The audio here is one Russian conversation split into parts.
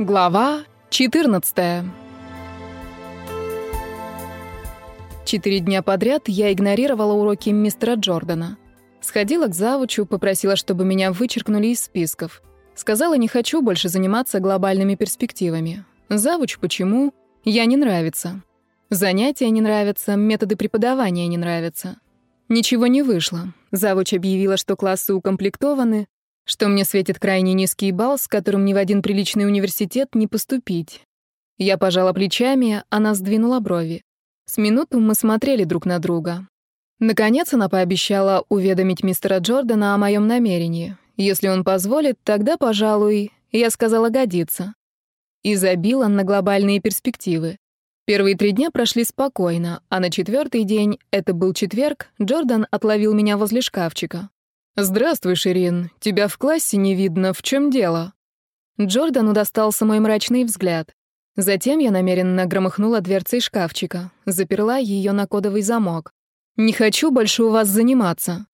Глава 14 Четыре дня подряд я игнорировала уроки мистера Джордана. Сходила к завучу, попросила, чтобы меня вычеркнули из списков. Сказала, не хочу больше заниматься глобальными перспективами. Завуч почему? Я не нравится. Занятия не нравятся, методы преподавания не нравятся. Ничего не вышло. Завуч объявила, что классы укомплектованы, что мне светит крайне низкий балл, с которым ни в один приличный университет не поступить. Я пожала плечами, она сдвинула брови. С минуту мы смотрели друг на друга. Наконец она пообещала уведомить мистера Джордана о моем намерении. Если он позволит, тогда, пожалуй, я сказала годится. И забила на глобальные перспективы. Первые три дня прошли спокойно, а на четвертый день, это был четверг, Джордан отловил меня возле шкафчика. «Здравствуй, Ширин. Тебя в классе не видно. В чем дело?» Джордану достался мой мрачный взгляд. Затем я намеренно громыхнула дверцей шкафчика, заперла ее на кодовый замок. «Не хочу больше у вас заниматься».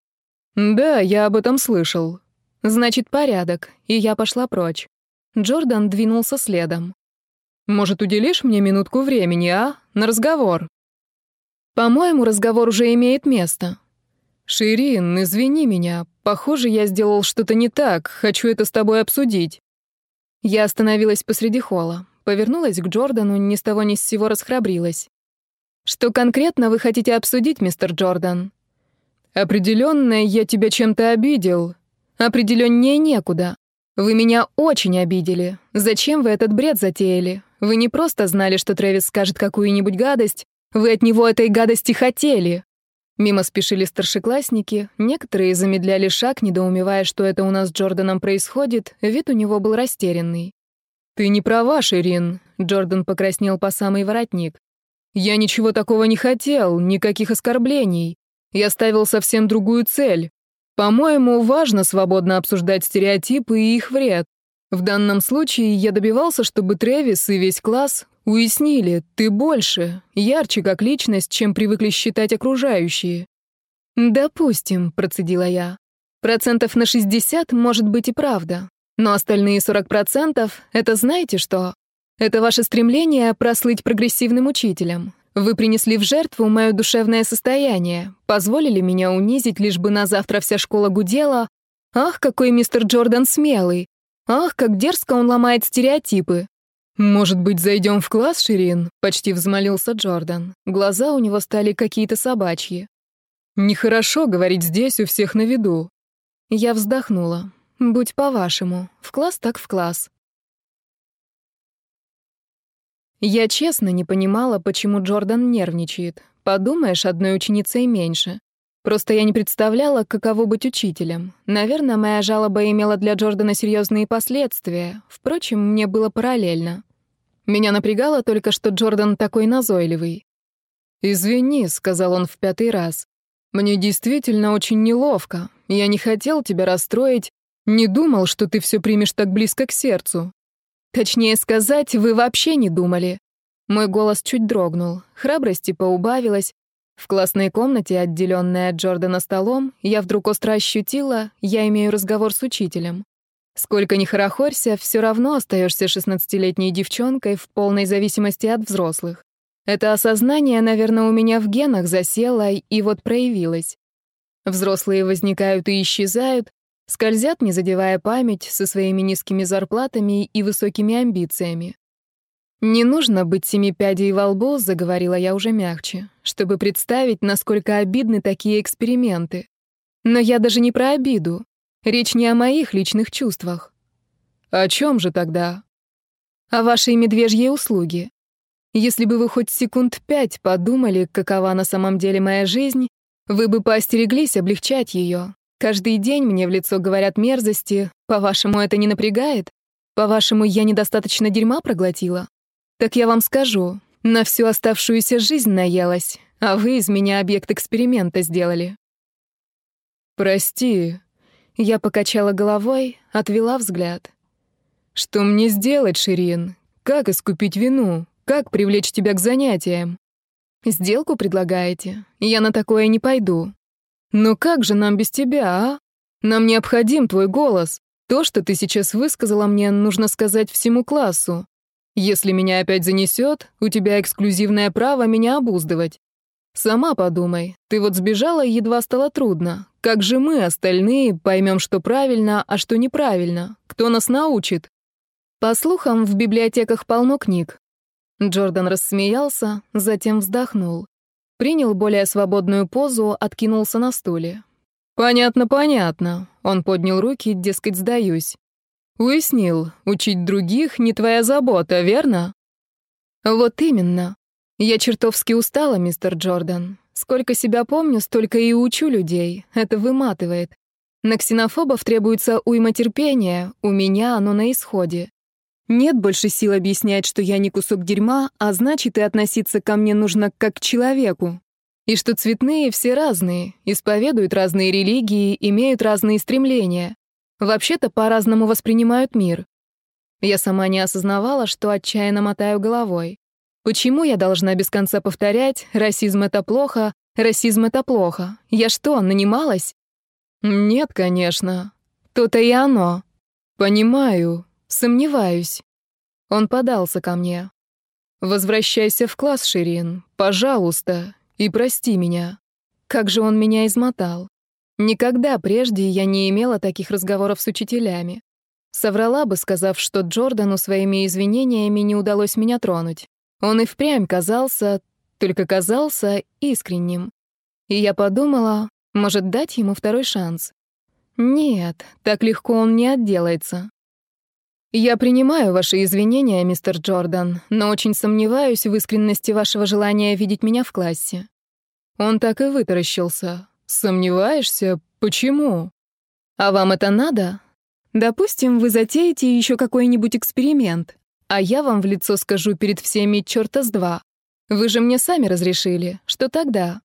«Да, я об этом слышал». «Значит, порядок», и я пошла прочь. Джордан двинулся следом. «Может, уделишь мне минутку времени, а? На разговор?» «По-моему, разговор уже имеет место». «Ширин, извини меня. Похоже, я сделал что-то не так. Хочу это с тобой обсудить». Я остановилась посреди холла, повернулась к Джордану, ни с того ни с сего расхрабрилась. «Что конкретно вы хотите обсудить, мистер Джордан?» «Определенно, я тебя чем-то обидел. Определеннее некуда. Вы меня очень обидели. Зачем вы этот бред затеяли? Вы не просто знали, что Трэвис скажет какую-нибудь гадость, вы от него этой гадости хотели. Мимо спешили старшеклассники, некоторые замедляли шаг, недоумевая, что это у нас с Джорданом происходит, вид у него был растерянный. «Ты не права, Ширин», — Джордан покраснел по самый воротник. «Я ничего такого не хотел, никаких оскорблений. Я ставил совсем другую цель. По-моему, важно свободно обсуждать стереотипы и их вред. В данном случае я добивался, чтобы Трэвис и весь класс Уяснили, ты больше, ярче как личность, чем привыкли считать окружающие. Допустим, процедила я. Процентов на 60 может быть и правда. Но остальные 40% — это знаете что? Это ваше стремление прослыть прогрессивным учителем. Вы принесли в жертву мое душевное состояние, позволили меня унизить, лишь бы на завтра вся школа гудела. Ах, какой мистер Джордан смелый! Ах, как дерзко он ломает стереотипы! «Может быть, зайдем в класс, Ширин?» — почти взмолился Джордан. Глаза у него стали какие-то собачьи. «Нехорошо говорить здесь у всех на виду». Я вздохнула. «Будь по-вашему. В класс так в класс». Я честно не понимала, почему Джордан нервничает. Подумаешь, одной ученицей меньше. Просто я не представляла, каково быть учителем. Наверное, моя жалоба имела для Джордана серьезные последствия. Впрочем, мне было параллельно. Меня напрягало только, что Джордан такой назойливый. «Извини», — сказал он в пятый раз. «Мне действительно очень неловко. Я не хотел тебя расстроить, не думал, что ты все примешь так близко к сердцу. Точнее сказать, вы вообще не думали». Мой голос чуть дрогнул, храбрости поубавилось. В классной комнате, отделенной от Джордана столом, я вдруг остро ощутила, я имею разговор с учителем. Сколько ни хорохорься, все равно остаешься шестнадцатилетней девчонкой в полной зависимости от взрослых. Это осознание, наверное, у меня в генах засело и вот проявилось. Взрослые возникают и исчезают, скользят, не задевая память, со своими низкими зарплатами и высокими амбициями. «Не нужно быть семи пядей во лбу», — заговорила я уже мягче, чтобы представить, насколько обидны такие эксперименты. Но я даже не про обиду. Речь не о моих личных чувствах. О чем же тогда? О вашей медвежьей услуге. Если бы вы хоть секунд пять подумали, какова на самом деле моя жизнь, вы бы поостереглись облегчать ее. Каждый день мне в лицо говорят мерзости. По-вашему, это не напрягает? По-вашему, я недостаточно дерьма проглотила? Так я вам скажу, на всю оставшуюся жизнь наелась, а вы из меня объект эксперимента сделали. Прости, я покачала головой, отвела взгляд. «Что мне сделать, Ширин? Как искупить вину? Как привлечь тебя к занятиям?» «Сделку предлагаете? Я на такое не пойду». «Но как же нам без тебя, а? Нам необходим твой голос. То, что ты сейчас высказала мне, нужно сказать всему классу. Если меня опять занесет, у тебя эксклюзивное право меня обуздывать. Сама подумай, ты вот сбежала едва стало трудно. Как же мы, остальные, поймем, что правильно, а что неправильно? Кто нас научит? По слухам, в библиотеках полно книг. Джордан рассмеялся, затем вздохнул. Принял более свободную позу, откинулся на стуле. «Понятно, понятно». Он поднял руки, дескать, сдаюсь. «Уяснил, учить других не твоя забота, верно?» «Вот именно. Я чертовски устала, мистер Джордан. Сколько себя помню, столько и учу людей. Это выматывает. На ксенофобов требуется уйма терпения, у меня оно на исходе. Нет больше сил объяснять, что я не кусок дерьма, а значит и относиться ко мне нужно как к человеку. И что цветные все разные, исповедуют разные религии, имеют разные стремления. Вообще-то по-разному воспринимают мир. Я сама не осознавала, что отчаянно мотаю головой. Почему я должна без конца повторять «расизм — это плохо», «расизм — это плохо»? Я что, нанималась? Нет, конечно. То-то и оно. Понимаю. Сомневаюсь. Он подался ко мне. «Возвращайся в класс, Ширин, пожалуйста, и прости меня». Как же он меня измотал. Никогда прежде я не имела таких разговоров с учителями. Соврала бы, сказав, что Джордану своими извинениями не удалось меня тронуть. Он и впрямь казался, только казался искренним. И я подумала, может, дать ему второй шанс. Нет, так легко он не отделается. Я принимаю ваши извинения, мистер Джордан, но очень сомневаюсь в искренности вашего желания видеть меня в классе. Он так и вытаращился. Сомневаешься? Почему? А вам это надо? Допустим, вы затеете еще какой-нибудь эксперимент. А я вам в лицо скажу перед всеми черта с два. Вы же мне сами разрешили. Что тогда?»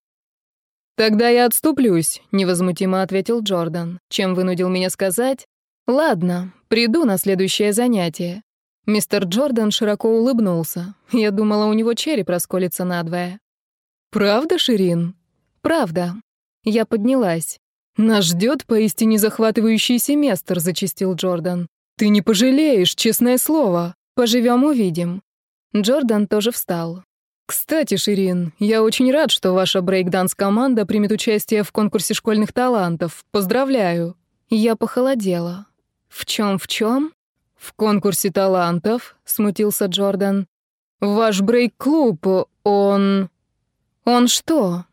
«Тогда я отступлюсь», — невозмутимо ответил Джордан, чем вынудил меня сказать «Ладно, приду на следующее занятие». Мистер Джордан широко улыбнулся. Я думала, у него череп расколется надвое. «Правда, Ширин?» «Правда». Я поднялась. «Нас ждет поистине захватывающий семестр», — зачистил Джордан. «Ты не пожалеешь, честное слово». Поживем, увидим. Джордан тоже встал. Кстати, Ширин, я очень рад, что ваша брейкданс-команда примет участие в конкурсе школьных талантов. Поздравляю. Я похолодела. В чем, в чем? В конкурсе талантов, смутился Джордан. Ваш брейк-клуб, он... Он что?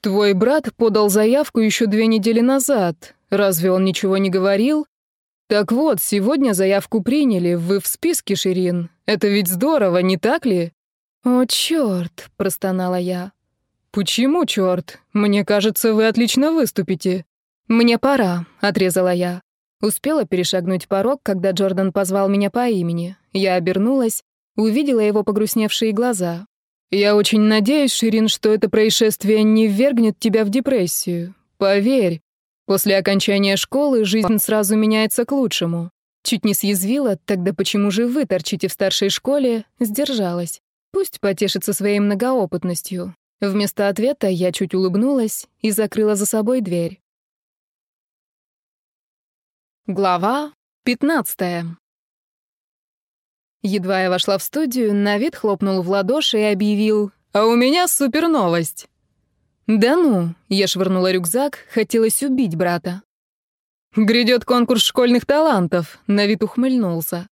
Твой брат подал заявку еще две недели назад. Разве он ничего не говорил? «Так вот, сегодня заявку приняли, вы в списке, Ширин. Это ведь здорово, не так ли?» «О, чёрт!» — простонала я. «Почему чёрт? Мне кажется, вы отлично выступите». «Мне пора», — отрезала я. Успела перешагнуть порог, когда Джордан позвал меня по имени. Я обернулась, увидела его погрустневшие глаза. «Я очень надеюсь, Ширин, что это происшествие не ввергнет тебя в депрессию. Поверь, После окончания школы жизнь сразу меняется к лучшему. Чуть не съязвила, тогда почему же вы торчите в старшей школе? Сдержалась. Пусть потешится своей многоопытностью. Вместо ответа я чуть улыбнулась и закрыла за собой дверь. Глава 15. Едва я вошла в студию, Навид хлопнул в ладоши и объявил «А у меня супер новость!» «Да ну!» — я швырнула рюкзак, хотелось убить брата. «Грядет конкурс школьных талантов», — Навид ухмыльнулся.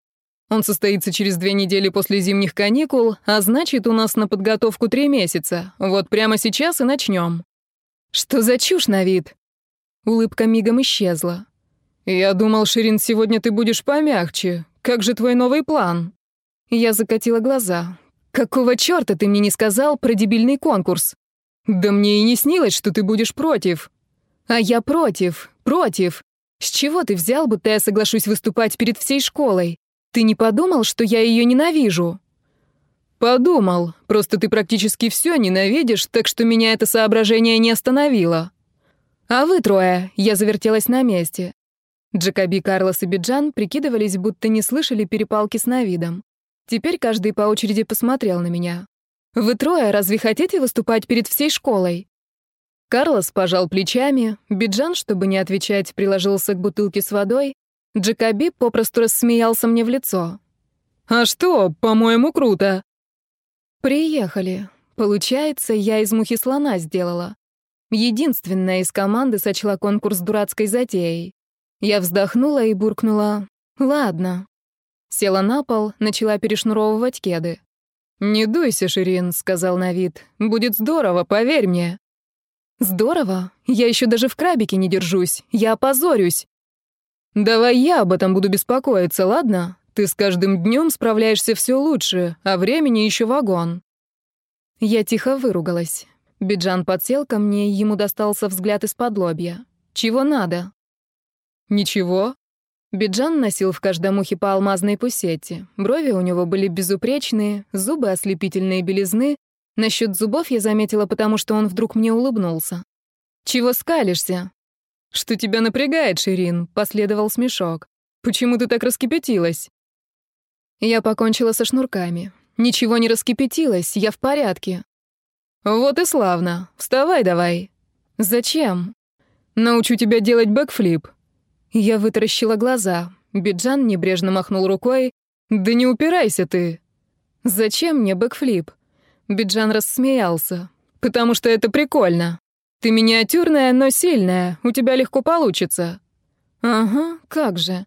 «Он состоится через две недели после зимних каникул, а значит, у нас на подготовку три месяца. Вот прямо сейчас и начнем». «Что за чушь, Навид?» Улыбка мигом исчезла. «Я думал, Ширин, сегодня ты будешь помягче. Как же твой новый план?» Я закатила глаза. «Какого чёрта ты мне не сказал про дебильный конкурс?» «Да мне и не снилось, что ты будешь против». «А я против, против. С чего ты взял, будто я соглашусь выступать перед всей школой? Ты не подумал, что я ее ненавижу?» «Подумал. Просто ты практически все ненавидишь, так что меня это соображение не остановило». «А вы трое?» — я завертелась на месте. Джакоби, Карлос и Биджан прикидывались, будто не слышали перепалки с Навидом. Теперь каждый по очереди посмотрел на меня. Вы трое разве хотите выступать перед всей школой?» Карлос пожал плечами, Биджан, чтобы не отвечать, приложился к бутылке с водой. Джекоби попросту рассмеялся мне в лицо. «А что, по-моему, круто». «Приехали. Получается, я из мухи слона сделала. Единственная из команды сочла конкурс дурацкой затеей. Я вздохнула и буркнула «Ладно». Села на пол, начала перешнуровывать кеды. «Не дуйся, Ширин», — сказал Навид. «Будет здорово, поверь мне». «Здорово? Я еще даже в крабике не держусь. Я опозорюсь». «Давай я об этом буду беспокоиться, ладно? Ты с каждым днем справляешься все лучше, а времени еще вагон». Я тихо выругалась. Биджан подсел ко мне, ему достался взгляд из-под лобья. «Чего надо?» «Ничего». Биджан носил в каждом ухе по алмазной пусете. Брови у него были безупречные, зубы ослепительные белизны. Насчет зубов я заметила, потому что он вдруг мне улыбнулся. «Чего скалишься?» «Что тебя напрягает, Ширин?» — последовал смешок. «Почему ты так раскипятилась?» Я покончила со шнурками. Ничего не раскипятилось, я в порядке. Вот и славно. Вставай давай. Зачем? Научу тебя делать бэкфлип. Я вытаращила глаза. Биджан небрежно махнул рукой. Да не упирайся ты. Зачем мне бэкфлип? Биджан рассмеялся. Потому что это прикольно. Ты миниатюрная, но сильная. У тебя легко получится. Ага, как же.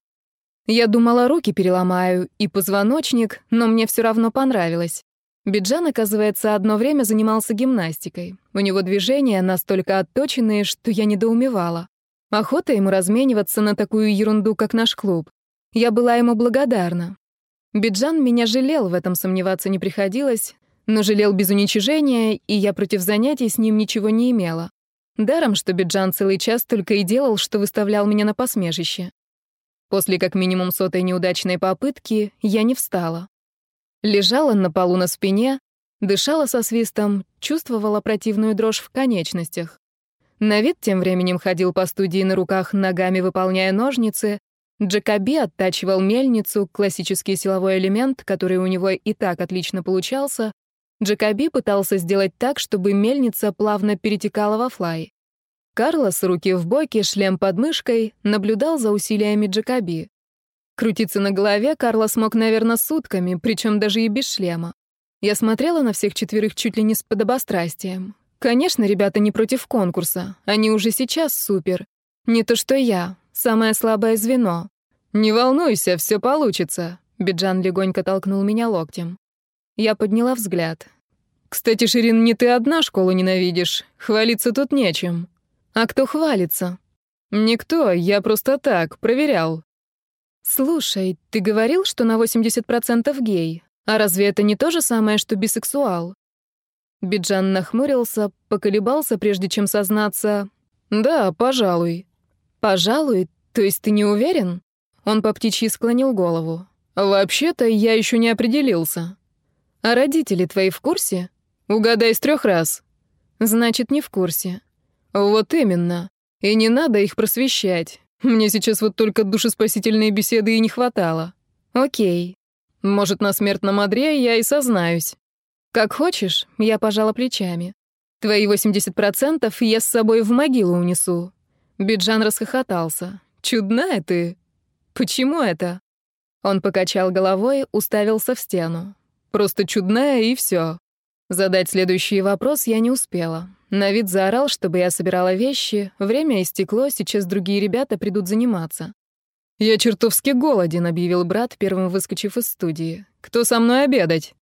Я думала, руки переломаю и позвоночник, но мне все равно понравилось. Биджан, оказывается, одно время занимался гимнастикой. У него движения настолько отточенные, что я недоумевала. Охота ему размениваться на такую ерунду, как наш клуб. Я была ему благодарна. Биджан меня жалел, в этом сомневаться не приходилось, но жалел без уничижения, и я против занятий с ним ничего не имела. Даром, что Биджан целый час только и делал, что выставлял меня на посмешище. После как минимум сотой неудачной попытки я не встала. Лежала на полу на спине, дышала со свистом, чувствовала противную дрожь в конечностях. На вид тем временем ходил по студии на руках, ногами выполняя ножницы. Джекоби оттачивал мельницу, классический силовой элемент, который у него и так отлично получался. Джекоби пытался сделать так, чтобы мельница плавно перетекала во флай. Карлос, руки в боки, шлем под мышкой, наблюдал за усилиями Джекоби. Крутиться на голове Карлос мог, наверное, сутками, причем даже и без шлема. Я смотрела на всех четверых чуть ли не с подобострастием. Конечно, ребята не против конкурса. Они уже сейчас супер. Не то что я, самое слабое звено. «Не волнуйся, все получится», — Биджан легонько толкнул меня локтем. Я подняла взгляд. «Кстати, Ширин, не ты одна школу ненавидишь. Хвалиться тут нечем». А кто хвалится? Никто, я просто так, проверял. Слушай, ты говорил, что на 80% гей. А разве это не то же самое, что бисексуал? Биджан нахмурился, поколебался, прежде чем сознаться. Да, пожалуй. Пожалуй? То есть ты не уверен? Он по птичьи склонил голову. Вообще-то я еще не определился. А родители твои в курсе? Угадай с трех раз. Значит, не в курсе. Вот именно. И не надо их просвещать. Мне сейчас вот только душеспасительные беседы и не хватало. Окей. Может, на смертном одре я и сознаюсь. Как хочешь, я пожала плечами. Твои 80% я с собой в могилу унесу. Биджан расхохотался. Чудная ты. Почему это? Он покачал головой, уставился в стену. Просто чудная и все. Задать следующий вопрос я не успела. На вид заорал, чтобы я собирала вещи. Время истекло, сейчас другие ребята придут заниматься. «Я чертовски голоден», — объявил брат, первым выскочив из студии. «Кто со мной обедать?»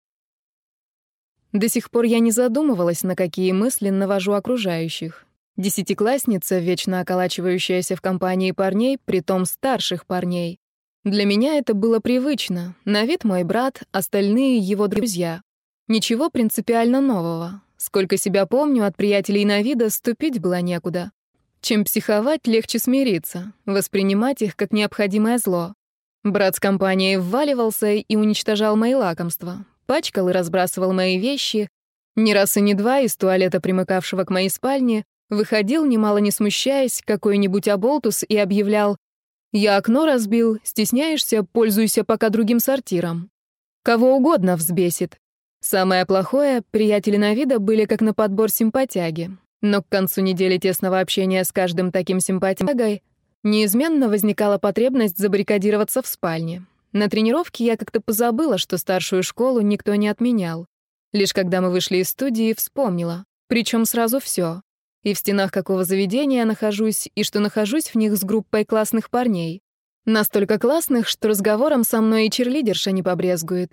До сих пор я не задумывалась, на какие мысли навожу окружающих. Десятиклассница, вечно околачивающаяся в компании парней, притом старших парней. Для меня это было привычно. На вид мой брат, остальные — его друзья. Ничего принципиально нового. Сколько себя помню, от приятелей на вида ступить было некуда. Чем психовать, легче смириться, воспринимать их как необходимое зло. Брат с компанией вваливался и уничтожал мои лакомства, пачкал и разбрасывал мои вещи. Ни раз и ни два из туалета, примыкавшего к моей спальне, выходил, немало не смущаясь, какой-нибудь оболтус и объявлял «Я окно разбил, стесняешься, пользуйся пока другим сортиром». Кого угодно взбесит. Самое плохое, приятели на вида были как на подбор симпатяги. Но к концу недели тесного общения с каждым таким симпатягой Неизменно возникала потребность забаррикадироваться в спальне. На тренировке я как-то позабыла, что старшую школу никто не отменял. Лишь когда мы вышли из студии, вспомнила. Причем сразу все. И в стенах какого заведения нахожусь, и что нахожусь в них с группой классных парней. Настолько классных, что разговором со мной и черлидерша не побрезгует.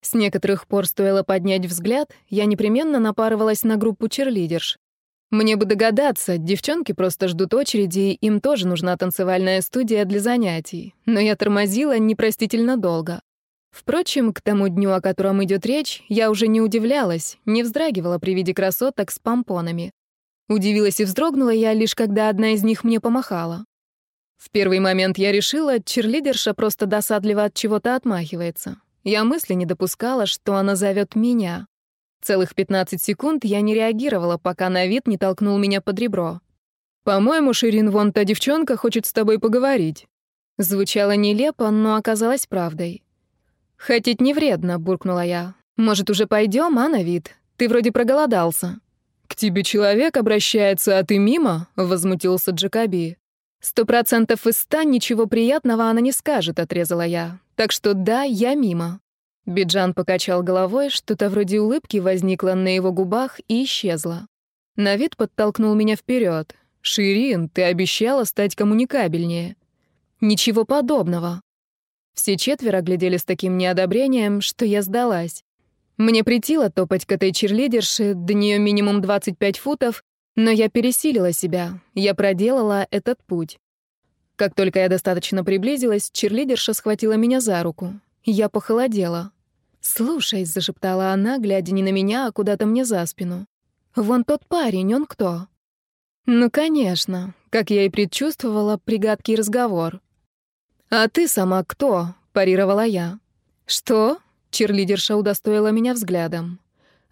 С некоторых пор стоило поднять взгляд, я непременно напарывалась на группу черлидерш. Мне бы догадаться, девчонки просто ждут очереди, им тоже нужна танцевальная студия для занятий. Но я тормозила непростительно долго. Впрочем, к тому дню, о котором идет речь, я уже не удивлялась, не вздрагивала при виде красоток с помпонами. Удивилась и вздрогнула я лишь когда одна из них мне помахала. В первый момент я решила, черлидерша просто досадливо от чего-то отмахивается. Я мысли не допускала, что она зовет меня. Целых 15 секунд я не реагировала, пока на вид не толкнул меня под ребро. «По-моему, Ширин, вон та девчонка хочет с тобой поговорить». Звучало нелепо, но оказалось правдой. «Хотеть не вредно», — буркнула я. «Может, уже пойдем, а, на вид? Ты вроде проголодался». «К тебе человек обращается, а ты мимо?» — возмутился Джакоби. «Сто процентов из ста ничего приятного она не скажет», — отрезала я. «Так что да, я мимо». Биджан покачал головой, что-то вроде улыбки возникло на его губах и исчезло. На вид подтолкнул меня вперед. «Ширин, ты обещала стать коммуникабельнее». «Ничего подобного». Все четверо глядели с таким неодобрением, что я сдалась. Мне притило топать к этой черлидерше, до нее минимум 25 футов, но я пересилила себя, я проделала этот путь. Как только я достаточно приблизилась, черлидерша схватила меня за руку. Я похолодела. «Слушай», — зашептала она, глядя не на меня, а куда-то мне за спину. «Вон тот парень, он кто?» «Ну, конечно», как я и предчувствовала, пригадкий разговор. «А ты сама кто?» — парировала я. «Что?» Черлидерша удостоила меня взглядом.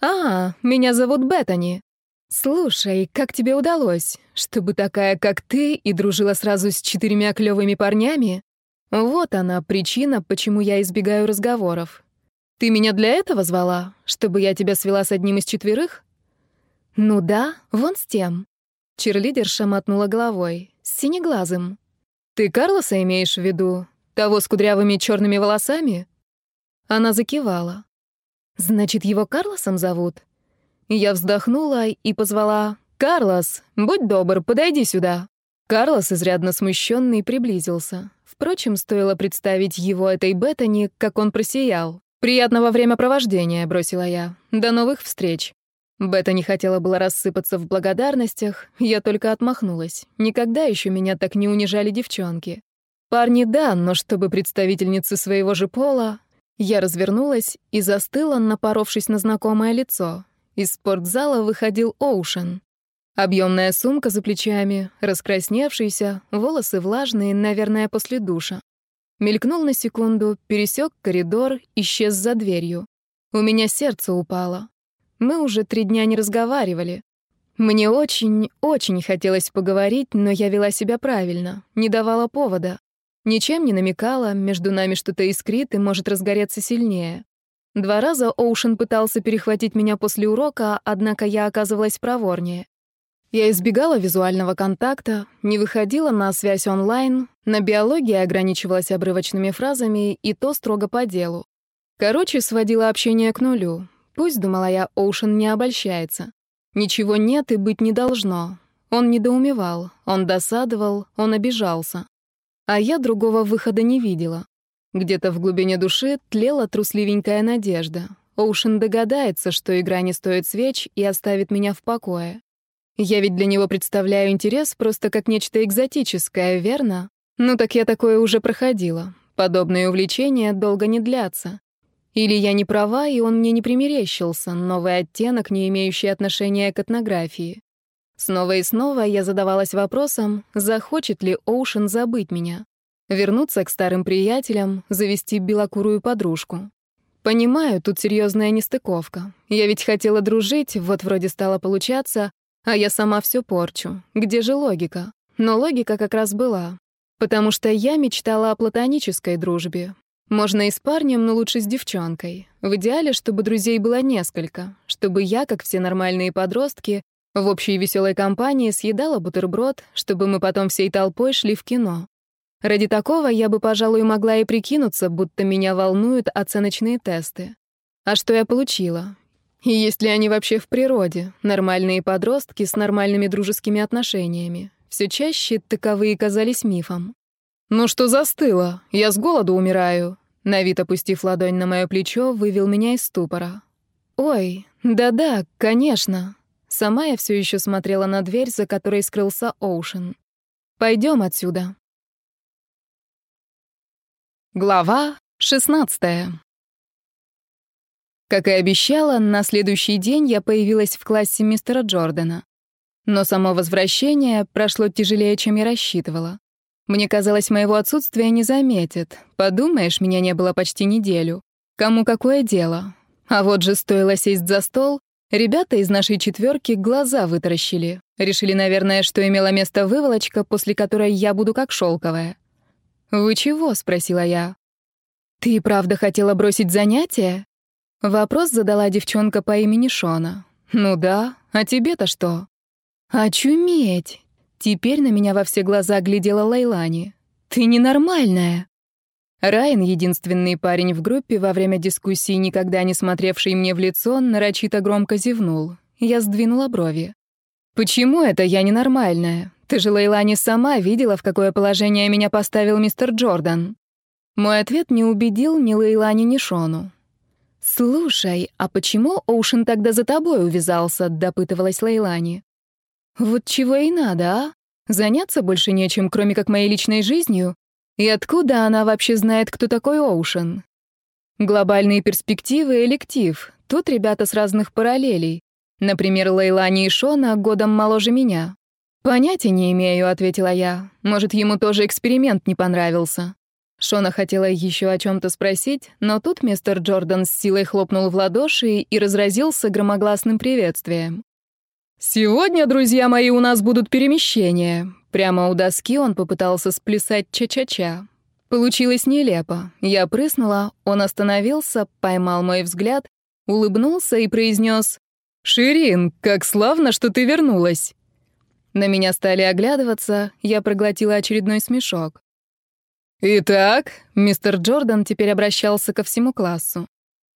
«А, меня зовут Беттани. Слушай, как тебе удалось? Чтобы такая, как ты, и дружила сразу с четырьмя клёвыми парнями? Вот она причина, почему я избегаю разговоров. Ты меня для этого звала? Чтобы я тебя свела с одним из четверых? Ну да, вон с тем. Черлидерша мотнула головой. С синеглазым. Ты Карлоса имеешь в виду? Того с кудрявыми черными волосами? Она закивала. «Значит, его Карлосом зовут?» Я вздохнула и позвала «Карлос, будь добр, подойди сюда». Карлос, изрядно смущенный, приблизился. Впрочем, стоило представить его этой Беттани, как он просиял. «Приятного времяпровождения», — бросила я. «До новых встреч». Бета не хотела было рассыпаться в благодарностях, я только отмахнулась. Никогда еще меня так не унижали девчонки. Парни — да, но чтобы представительницы своего же пола, я развернулась и застыла, напоровшись на знакомое лицо. Из спортзала выходил Оушен. Объемная сумка за плечами, раскрасневшийся, волосы влажные, наверное, после душа. Мелькнул на секунду, пересек коридор, исчез за дверью. У меня сердце упало. Мы уже три дня не разговаривали. Мне очень, очень хотелось поговорить, но я вела себя правильно, не давала повода. Ничем не намекала, между нами что-то искрит и может разгореться сильнее. Два раза Оушен пытался перехватить меня после урока, однако я оказывалась проворнее. Я избегала визуального контакта, не выходила на связь онлайн, на биологии ограничивалась обрывочными фразами и то строго по делу. Короче, сводила общение к нулю. Пусть, думала я, Оушен не обольщается. Ничего нет и быть не должно. Он недоумевал, он досадовал, он обижался. А я другого выхода не видела. Где-то в глубине души тлела трусливенькая надежда. Оушен догадается, что игра не стоит свеч и оставит меня в покое. Я ведь для него представляю интерес просто как нечто экзотическое, верно? Ну так я такое уже проходила. Подобные увлечения долго не длятся. Или я не права, и он мне не примерещился, новый оттенок, не имеющий отношения к этнографии. Снова и снова я задавалась вопросом, захочет ли Оушен забыть меня. Вернуться к старым приятелям, завести белокурую подружку. Понимаю, тут серьезная нестыковка. Я ведь хотела дружить, вот вроде стало получаться, а я сама все порчу. Где же логика? Но логика как раз была. Потому что я мечтала о платонической дружбе. Можно и с парнем, но лучше с девчонкой. В идеале, чтобы друзей было несколько. Чтобы я, как все нормальные подростки, В общей веселой компании съедала бутерброд, чтобы мы потом всей толпой шли в кино. Ради такого я бы, пожалуй, могла и прикинуться, будто меня волнуют оценочные тесты. А что я получила? И есть ли они вообще в природе? Нормальные подростки с нормальными дружескими отношениями. Все чаще таковые казались мифом. «Ну что застыло? Я с голоду умираю». Навид, опустив ладонь на мое плечо, вывел меня из ступора. «Ой, да-да, конечно». Сама я все еще смотрела на дверь, за которой скрылся Оушен. Пойдем отсюда. Глава 16. Как и обещала, на следующий день я появилась в классе мистера Джордана. Но само возвращение прошло тяжелее, чем я рассчитывала. Мне казалось, моего отсутствия не заметят. Подумаешь, меня не было почти неделю. Кому какое дело? А вот же стоило сесть за стол, ребята из нашей четверки глаза вытаращили. Решили, наверное, что имела место выволочка, после которой я буду как шелковая. «Вы чего?» — спросила я. «Ты правда хотела бросить занятия?» Вопрос задала девчонка по имени Шона. «Ну да, а тебе-то что?» «Очуметь!» Теперь на меня во все глаза глядела Лайлани. «Ты ненормальная!» Райан, единственный парень в группе, во время дискуссии, никогда не смотревший мне в лицо, нарочито громко зевнул. Я сдвинула брови. «Почему это я ненормальная? Ты же, Лейлани, сама видела, в какое положение меня поставил мистер Джордан». Мой ответ не убедил ни Лейлани, ни Шону. «Слушай, а почему Оушен тогда за тобой увязался?» — допытывалась Лейлани. «Вот чего и надо, а? Заняться больше нечем, кроме как моей личной жизнью? И откуда она вообще знает, кто такой Оушен? Глобальные перспективы — электив. Тут ребята с разных параллелей. Например, Лейлани и Шона годом моложе меня. «Понятия не имею», — ответила я. «Может, ему тоже эксперимент не понравился». Шона хотела еще о чем то спросить, но тут мистер Джордан с силой хлопнул в ладоши и разразился громогласным приветствием. «Сегодня, друзья мои, у нас будут перемещения. Прямо у доски он попытался сплясать ча-ча-ча. Получилось нелепо. Я прыснула, он остановился, поймал мой взгляд, улыбнулся и произнес «Ширин, как славно, что ты вернулась!» На меня стали оглядываться, я проглотила очередной смешок. «Итак», — мистер Джордан теперь обращался ко всему классу.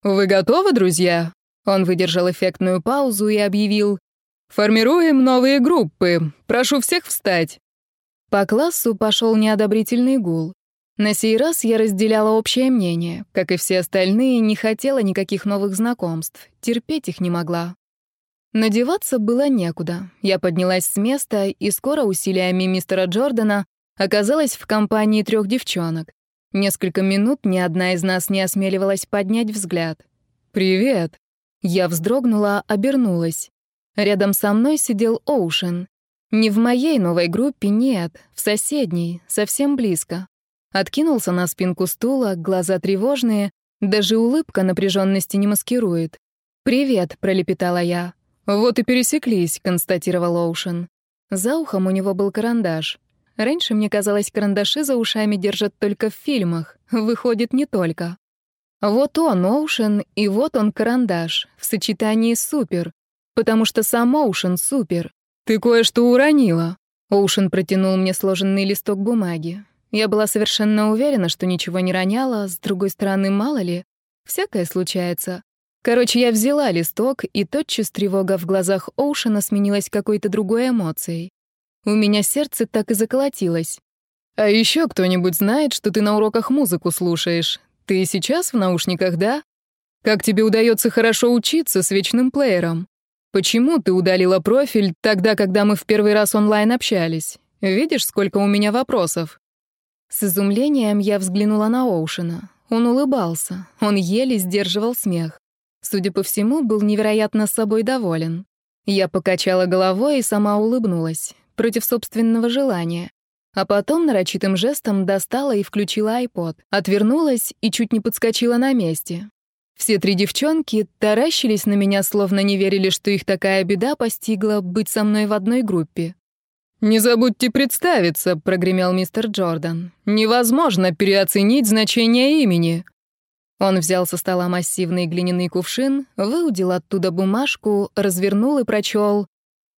«Вы готовы, друзья?» Он выдержал эффектную паузу и объявил «Формируем новые группы. Прошу всех встать». По классу пошел неодобрительный гул. На сей раз я разделяла общее мнение. Как и все остальные, не хотела никаких новых знакомств. Терпеть их не могла. Надеваться было некуда. Я поднялась с места и скоро усилиями мистера Джордана оказалась в компании трех девчонок. Несколько минут ни одна из нас не осмеливалась поднять взгляд. «Привет!» Я вздрогнула, обернулась. Рядом со мной сидел Оушен. Не в моей новой группе, нет, в соседней, совсем близко. Откинулся на спинку стула, глаза тревожные, даже улыбка напряженности не маскирует. «Привет», — пролепетала я. «Вот и пересеклись», — констатировал Оушен. За ухом у него был карандаш. Раньше мне казалось, карандаши за ушами держат только в фильмах. Выходит, не только. Вот он, Оушен, и вот он, карандаш. В сочетании супер. Потому что сам Оушен супер. «Ты кое-что уронила». Оушен протянул мне сложенный листок бумаги. Я была совершенно уверена, что ничего не роняла, с другой стороны, мало ли. Всякое случается. Короче, я взяла листок, и тотчас тревога в глазах Оушена сменилась какой-то другой эмоцией. У меня сердце так и заколотилось. «А еще кто-нибудь знает, что ты на уроках музыку слушаешь? Ты сейчас в наушниках, да? Как тебе удается хорошо учиться с вечным плеером? Почему ты удалила профиль тогда, когда мы в первый раз онлайн общались? Видишь, сколько у меня вопросов?» С изумлением я взглянула на Оушена. Он улыбался, он еле сдерживал смех. Судя по всему, был невероятно собой доволен. Я покачала головой и сама улыбнулась, против собственного желания. А потом нарочитым жестом достала и включила iPod, отвернулась и чуть не подскочила на месте. Все три девчонки таращились на меня, словно не верили, что их такая беда постигла быть со мной в одной группе. «Не забудьте представиться», — прогремел мистер Джордан. «Невозможно переоценить значение имени». Он взял со стола массивный глиняный кувшин, выудил оттуда бумажку, развернул и прочел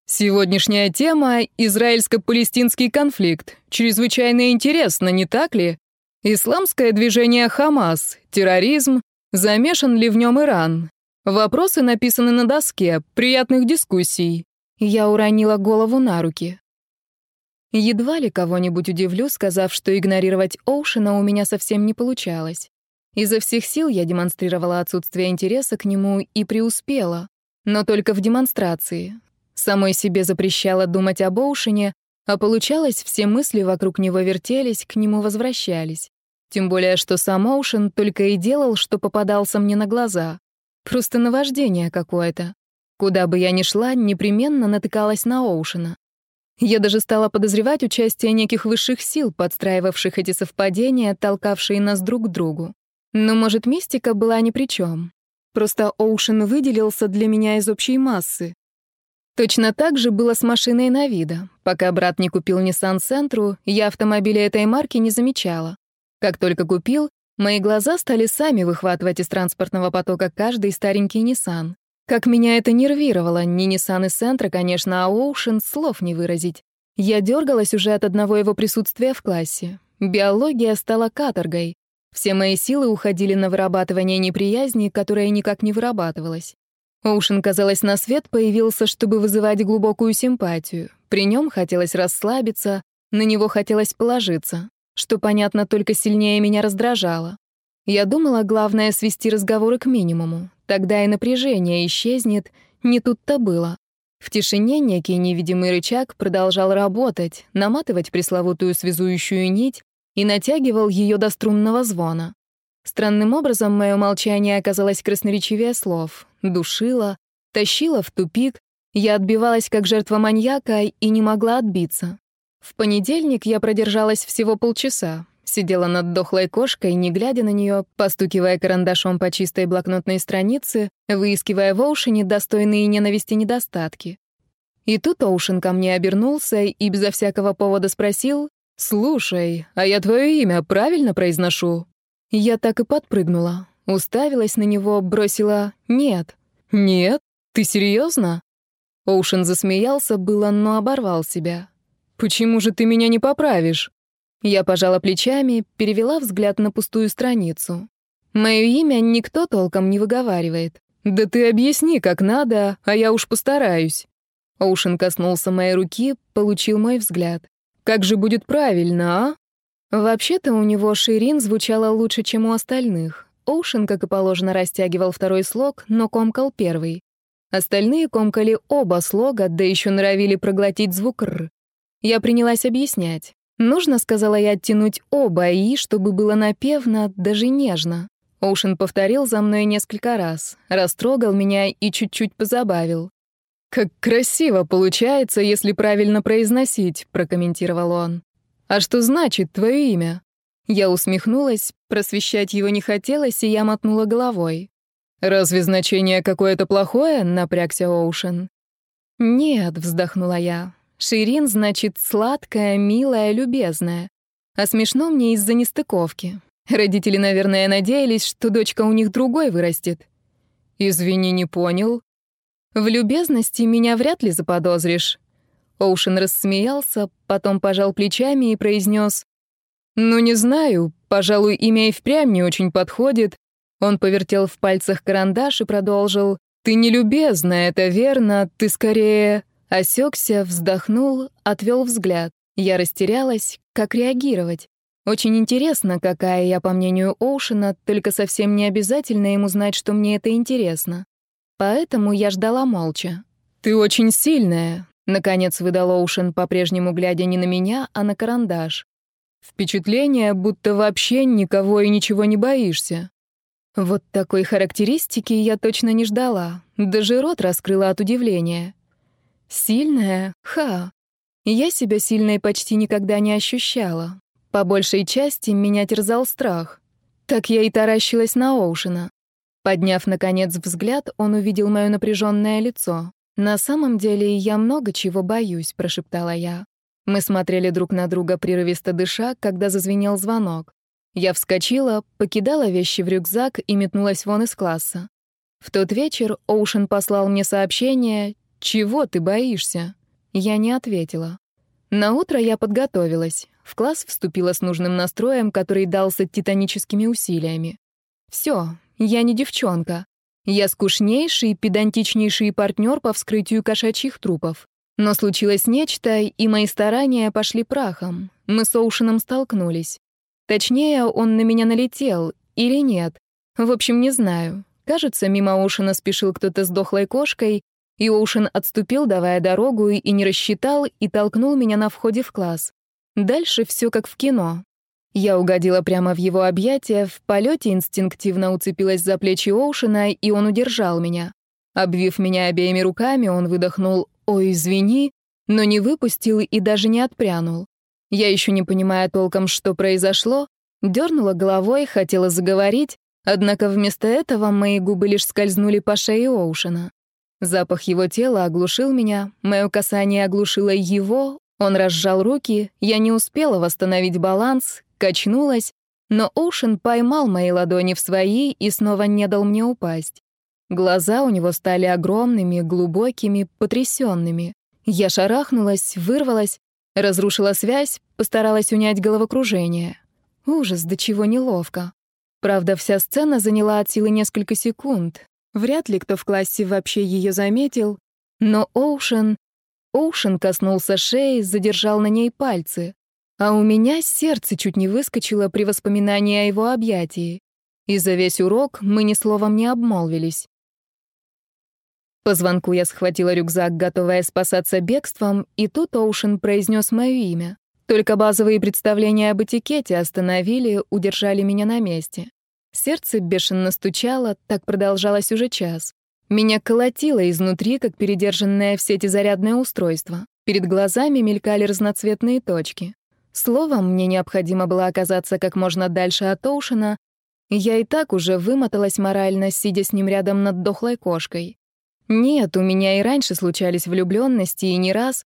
Сегодняшняя тема — израильско-палестинский конфликт. Чрезвычайно интересно, не так ли? Исламское движение «Хамас», терроризм, замешан ли в нем Иран? Вопросы написаны на доске, приятных дискуссий. Я уронила голову на руки. Едва ли кого-нибудь удивлю, сказав, что игнорировать Оушена у меня совсем не получалось. Изо всех сил я демонстрировала отсутствие интереса к нему и преуспела, но только в демонстрации. Самой себе запрещала думать об Оушене, а получалось, все мысли вокруг него вертелись, к нему возвращались. Тем более, что сам Оушен только и делал, что попадался мне на глаза. Просто наваждение какое-то. Куда бы я ни шла, непременно натыкалась на Оушена. Я даже стала подозревать участие неких высших сил, подстраивавших эти совпадения, толкавшие нас друг к другу. Но, может, мистика была ни при чем. Просто Оушен выделился для меня из общей массы. Точно так же было с машиной Навида. Пока брат не купил Nissan Sentra, я автомобиля этой марки не замечала. Как только купил, мои глаза стали сами выхватывать из транспортного потока каждый старенький Nissan. Как меня это нервировало, не Nissan и Sentra, конечно, а Ocean, слов не выразить. Я дергалась уже от одного его присутствия в классе. Биология стала каторгой. Все мои силы уходили на вырабатывание неприязни, которая никак не вырабатывалась. Оушен, казалось, на свет появился, чтобы вызывать глубокую симпатию. При нем хотелось расслабиться, на него хотелось положиться, что, понятно, только сильнее меня раздражало. Я думала, главное — свести разговоры к минимуму. Тогда и напряжение исчезнет. Не тут-то было. В тишине некий невидимый рычаг продолжал работать, наматывать пресловутую связующую нить и натягивал ее до струнного звона. Странным образом мое молчание оказалось красноречивее слов. Душило, тащило в тупик. Я отбивалась как жертва маньяка и не могла отбиться. В понедельник я продержалась всего полчаса. Сидела над дохлой кошкой, не глядя на нее, постукивая карандашом по чистой блокнотной странице, выискивая в Оушене достойные ненависти недостатки. И тут Оушен ко мне обернулся и безо всякого повода спросил, «Слушай, а я твое имя правильно произношу?» Я так и подпрыгнула. Уставилась на него, бросила «нет». «Нет? Ты серьезно? Оушен засмеялся было, но оборвал себя. «Почему же ты меня не поправишь?» Я пожала плечами, перевела взгляд на пустую страницу. Мое имя никто толком не выговаривает. «Да ты объясни, как надо, а я уж постараюсь». Оушен коснулся моей руки, получил мой взгляд. «Как же будет правильно, а?» Вообще-то у него Ширин звучала лучше, чем у остальных. Оушен, как и положено, растягивал второй слог, но комкал первый. Остальные комкали оба слога, да еще норовили проглотить звук «р». Я принялась объяснять. Нужно, сказала я, оттянуть оба «и», чтобы было напевно, даже нежно. Оушен повторил за мной несколько раз, растрогал меня и чуть-чуть позабавил. «Как красиво получается, если правильно произносить», — прокомментировал он. «А что значит твое имя?» Я усмехнулась, просвещать его не хотелось, и я мотнула головой. «Разве значение какое-то плохое?» — напрягся Оушен. «Нет», — вздохнула я. «Ширин значит сладкая, милая, любезная. А смешно мне из-за нестыковки. Родители, наверное, надеялись, что дочка у них другой вырастет». «Извини, не понял». «В любезности меня вряд ли заподозришь. Оушен рассмеялся, потом пожал плечами и произнес: «Ну, не знаю, пожалуй, имя и впрямь не очень подходит». Он повертел в пальцах карандаш и продолжил. «Ты не любезна, это верно, ты скорее...» Осекся, вздохнул, отвел взгляд. Я растерялась, как реагировать. Очень интересно, какая я, по мнению Оушена, только совсем не обязательно ему знать, что мне это интересно. Поэтому я ждала молча. «Ты очень сильная», Наконец выдал Оушен, по-прежнему глядя не на меня, а на карандаш. Впечатление, будто вообще никого и ничего не боишься. Вот такой характеристики я точно не ждала. Даже рот раскрыла от удивления. Сильная? Ха. Я себя сильной почти никогда не ощущала. По большей части меня терзал страх. Так я и таращилась на Оушена. Подняв, наконец, взгляд, он увидел мое напряженное лицо. «На самом деле я много чего боюсь», — прошептала я. Мы смотрели друг на друга, прерывисто дыша, когда зазвенел звонок. Я вскочила, покидала вещи в рюкзак и метнулась вон из класса. В тот вечер Оушен послал мне сообщение, чего ты боишься?» Я не ответила. На утро я подготовилась. В класс вступила с нужным настроем, который дался титаническими усилиями. Все, я не девчонка. Я скучнейший, педантичнейший партнер по вскрытию кошачьих трупов. Но случилось нечто, и мои старания пошли прахом. Мы с Оушеном столкнулись. Точнее, он на меня налетел, или нет. В общем, не знаю. Кажется, мимо Оушена спешил кто-то с дохлой кошкой, и Оушен отступил, давая дорогу, и не рассчитал, и толкнул меня на входе в класс. Дальше все как в кино. Я угодила прямо в его объятия, в полете инстинктивно уцепилась за плечи Оушена, и он удержал меня. Обвив меня обеими руками, он выдохнул «Ой, извини», но не выпустил и даже не отпрянул. Я еще не понимая толком, что произошло, дернула головой, хотела заговорить, однако вместо этого мои губы лишь скользнули по шее Оушена. Запах его тела оглушил меня, мое касание оглушило его, он разжал руки, я не успела восстановить баланс, качнулась, но Оушен поймал мои ладони в свои и снова не дал мне упасть. Глаза у него стали огромными, глубокими, потрясенными. Я шарахнулась, вырвалась, разрушила связь, постаралась унять головокружение. Ужас, до чего неловко. Правда, вся сцена заняла от силы несколько секунд. Вряд ли кто в классе вообще ее заметил, но Оушен... Оушен коснулся шеи, задержал на ней пальцы. А у меня сердце чуть не выскочило при воспоминании о его объятии. И за весь урок мы ни словом не обмолвились. По звонку я схватила рюкзак, готовая спасаться бегством, и тут Оушен произнес мое имя. Только базовые представления об этикете остановили, удержали меня на месте. Сердце бешено стучало, так продолжалось уже час. Меня колотило изнутри, как передержанное в сети зарядное устройство. Перед глазами мелькали разноцветные точки. Словом, мне необходимо было оказаться как можно дальше от Оушена. Я и так уже вымоталась морально, сидя с ним рядом над дохлой кошкой. Нет, у меня и раньше случались влюбленности, и не раз,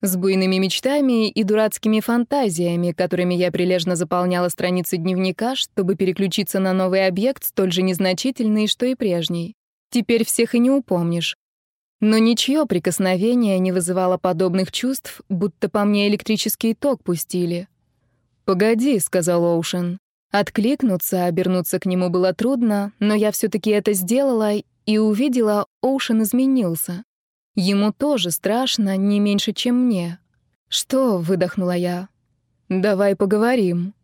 с буйными мечтами и дурацкими фантазиями, которыми я прилежно заполняла страницы дневника, чтобы переключиться на новый объект, столь же незначительный, что и прежний. Теперь всех и не упомнишь. Но ничье прикосновение не вызывало подобных чувств, будто по мне электрический ток пустили. «Погоди», — сказал Оушен. Откликнуться, обернуться к нему было трудно, но я все таки это сделала и увидела, Оушен изменился. Ему тоже страшно, не меньше, чем мне. «Что?» — выдохнула я. «Давай поговорим».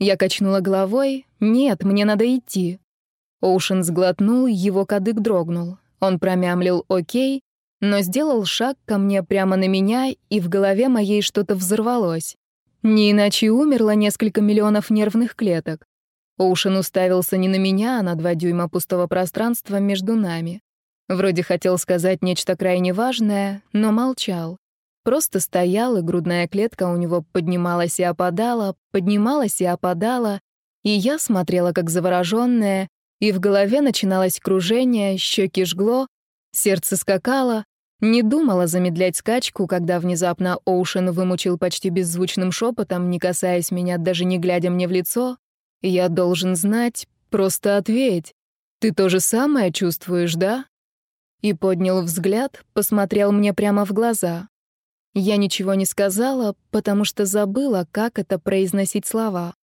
Я качнула головой. «Нет, мне надо идти». Оушен сглотнул, его кадык дрогнул. Он промямлил «Окей», но сделал шаг ко мне прямо на меня, и в голове моей что-то взорвалось. Не иначе умерло несколько миллионов нервных клеток. Оушен уставился не на меня, а на два дюйма пустого пространства между нами. Вроде хотел сказать нечто крайне важное, но молчал. Просто стоял, и грудная клетка у него поднималась и опадала, поднималась и опадала, и я смотрела как заворожённая, и в голове начиналось кружение, щеки жгло, сердце скакало, не думала замедлять скачку, когда внезапно Оушен вымучил почти беззвучным шепотом, не касаясь меня, даже не глядя мне в лицо. «Я должен знать, просто ответь. Ты то же самое чувствуешь, да?» И поднял взгляд, посмотрел мне прямо в глаза. Я ничего не сказала, потому что забыла, как это произносить слова.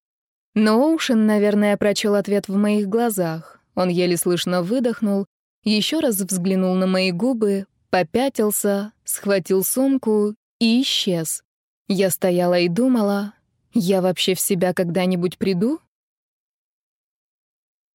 Но Оушен, наверное, прочел ответ в моих глазах. Он еле слышно выдохнул, еще раз взглянул на мои губы, попятился, схватил сумку и исчез. Я стояла и думала, я вообще в себя когда-нибудь приду?